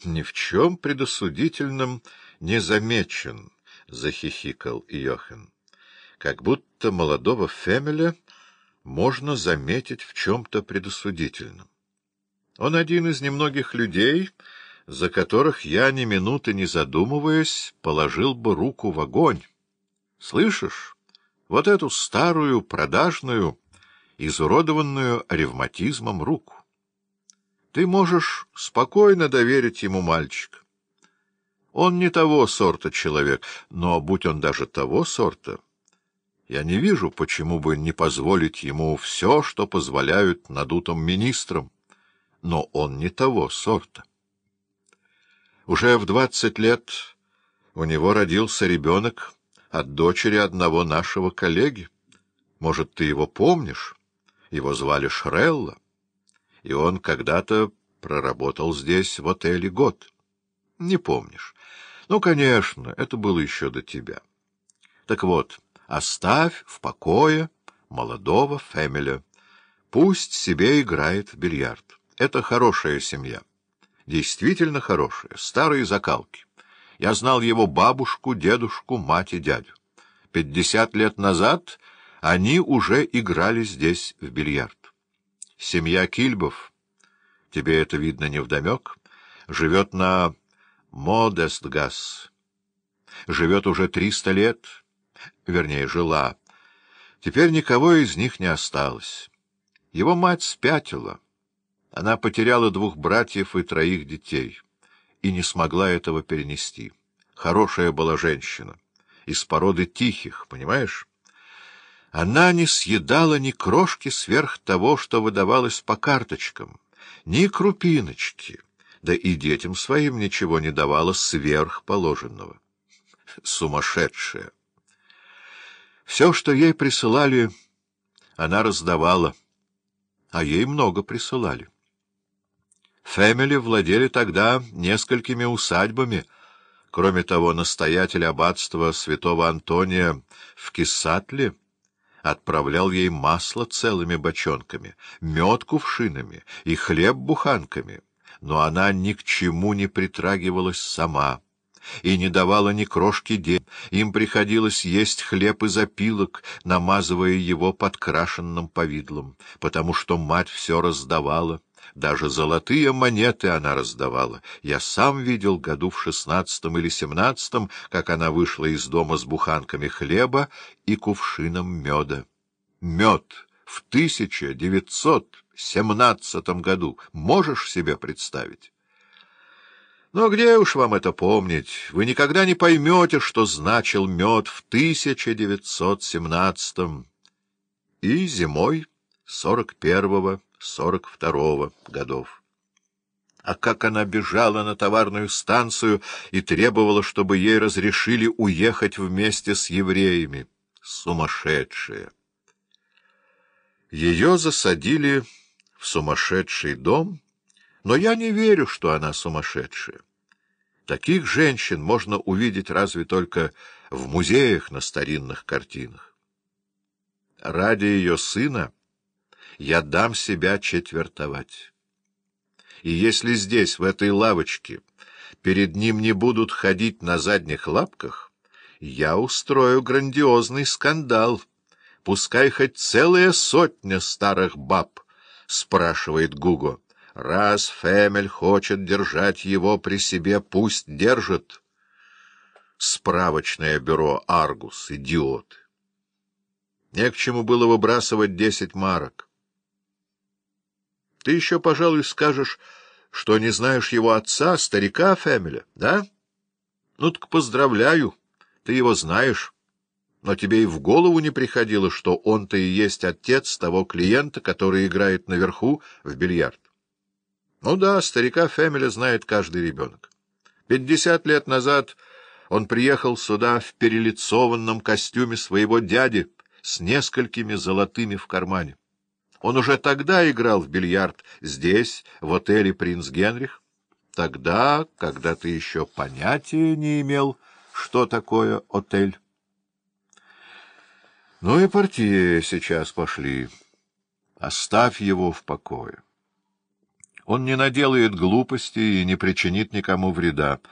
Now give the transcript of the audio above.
— Ни в чем предосудительном не замечен, — захихикал Йохен. — Как будто молодого Фемеля можно заметить в чем-то предосудительном. Он один из немногих людей, за которых я, ни минуты не задумываясь, положил бы руку в огонь. Слышишь, вот эту старую, продажную, изуродованную ревматизмом руку. Ты можешь спокойно доверить ему мальчика. Он не того сорта человек, но, будь он даже того сорта, я не вижу, почему бы не позволить ему все, что позволяют надутым министрам. Но он не того сорта. Уже в двадцать лет у него родился ребенок от дочери одного нашего коллеги. Может, ты его помнишь? Его звали Шрелла и он когда-то проработал здесь в отеле год. Не помнишь? Ну, конечно, это было еще до тебя. Так вот, оставь в покое молодого Фэмиля. Пусть себе играет в бильярд. Это хорошая семья. Действительно хорошая, старые закалки. Я знал его бабушку, дедушку, мать и дядю. Пятьдесят лет назад они уже играли здесь в бильярд. Семья Кильбов, тебе это видно невдомек, живет на Модестгас. Живет уже триста лет, вернее, жила. Теперь никого из них не осталось. Его мать спятила. Она потеряла двух братьев и троих детей и не смогла этого перенести. Хорошая была женщина, из породы тихих, понимаешь? Она не съедала ни крошки сверх того, что выдавалось по карточкам, ни крупиночки, да и детям своим ничего не давала сверх положенного. Сумасшедшая! Все, что ей присылали, она раздавала, а ей много присылали. Фэмили владели тогда несколькими усадьбами, кроме того, настоятель аббатства святого Антония в Кисатле — отправлял ей масло целыми бочонками, мед кувшинами и хлеб буханками, но она ни к чему не притрагивалась сама и не давала ни крошки день. Им приходилось есть хлеб из опилок, намазывая его подкрашенным повидлом, потому что мать все раздавала. Даже золотые монеты она раздавала. Я сам видел году в шестнадцатом или семнадцатом, как она вышла из дома с буханками хлеба и кувшином меда. Мед в тысяча девятьсот семнадцатом году. Можешь себе представить? Но где уж вам это помнить? Вы никогда не поймете, что значил мед в тысяча девятьсот семнадцатом и зимой сорок первого сорок второго годов. А как она бежала на товарную станцию и требовала, чтобы ей разрешили уехать вместе с евреями. Сумасшедшая! Ее засадили в сумасшедший дом, но я не верю, что она сумасшедшая. Таких женщин можно увидеть разве только в музеях на старинных картинах. Ради ее сына я дам себя четвертовать. И если здесь, в этой лавочке, перед ним не будут ходить на задних лапках, я устрою грандиозный скандал. Пускай хоть целая сотня старых баб, — спрашивает Гуго. Раз Фемель хочет держать его при себе, пусть держит. Справочное бюро «Аргус», идиот. Не к чему было выбрасывать десять марок. Ты еще, пожалуй, скажешь, что не знаешь его отца, старика Фемеля, да? Ну так поздравляю, ты его знаешь. Но тебе и в голову не приходило, что он-то и есть отец того клиента, который играет наверху в бильярд. Ну да, старика Фемеля знает каждый ребенок. Пятьдесят лет назад он приехал сюда в перелицованном костюме своего дяди с несколькими золотыми в кармане. Он уже тогда играл в бильярд здесь, в отеле «Принц Генрих». Тогда, когда ты еще понятия не имел, что такое отель. Ну и партии сейчас пошли. Оставь его в покое. Он не наделает глупостей и не причинит никому вреда.